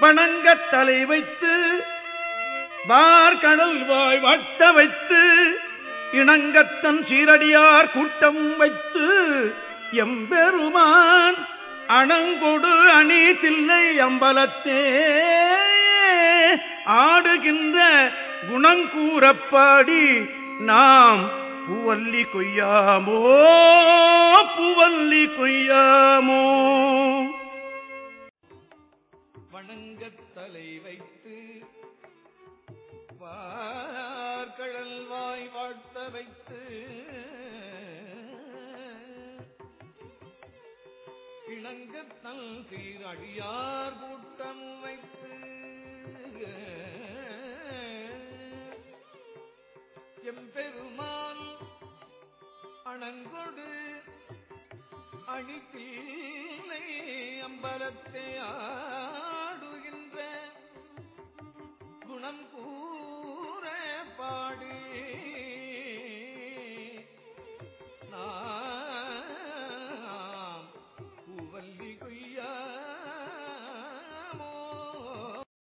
வணங்கத் தலை வைத்து வார்கடல் வாய் வட்ட வைத்து இணங்கத்தன் சீரடியார் கூட்டம் வைத்து எம்பெருமான் அணங்கொடு அணி தில்லை அம்பலத்தே ஆடுகின்ற குணங்கூறப்பாடி நாம் பூவல்லி கொய்யாமோ பூவல்லி கொய்யா வணங்கத் தலை வைத்து வார்கழல் வாய் வாழ்த்த வைத்து இணங்கத்தல் சீர் அடியார் கூட்டம் வைத்து எம்பெருமான் அணங்கொடு அணித்தில்லை அம்பலத்தையா